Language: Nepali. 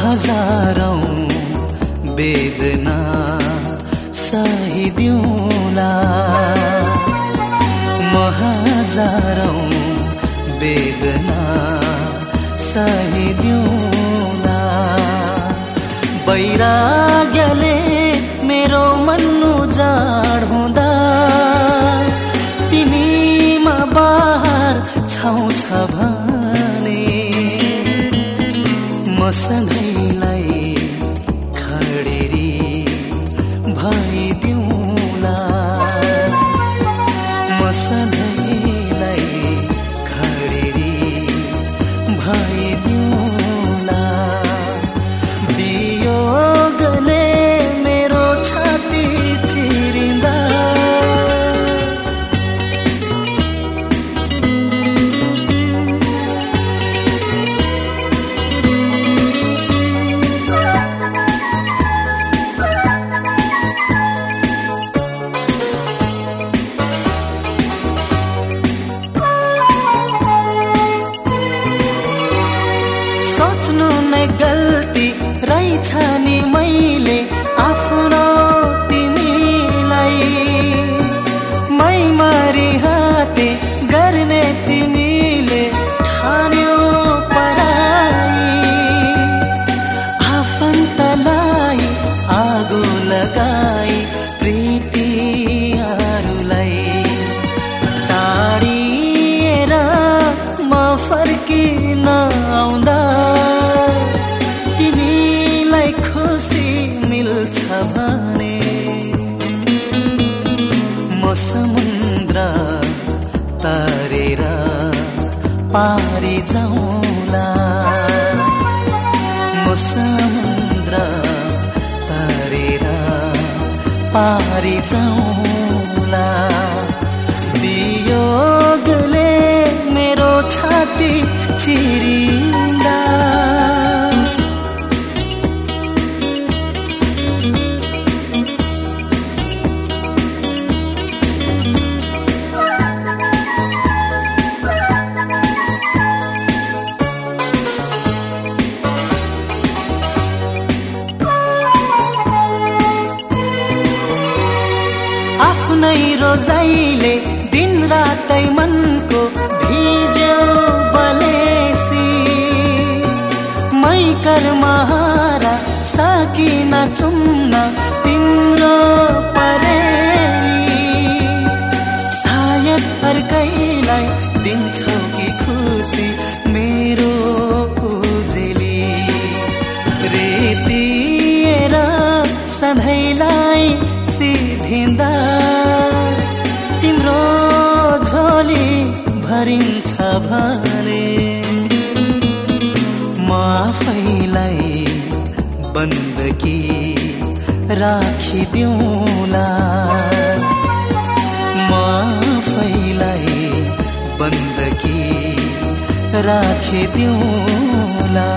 हजारौँ वेदना सहिदिउँला म हजारौँ वेदना सहिदिउँला बैराग्यले मेरो मन जाड हुँदा तिमीमा बा रहेछ नि मैले आफ्नो तिमीलाई। मै हाते गर्ने तिमीले ठान्यो पराई। आफन्तलाई आगो लगाई प्रीतिहरूलाई। टाढिएर म फर्किन पारी जाउँला वियोगले मेरो छाती चिरिँदा आफ्नै रोजाइले दिन रातै मनको भिज्यो बलेसी। मै कर्महारा सकिन चुम्न झोली भरिन्छ भने म आफैलाई बन्दकी राखिदिउँला। म आफैलाई बन्दकी राखिदिउँला।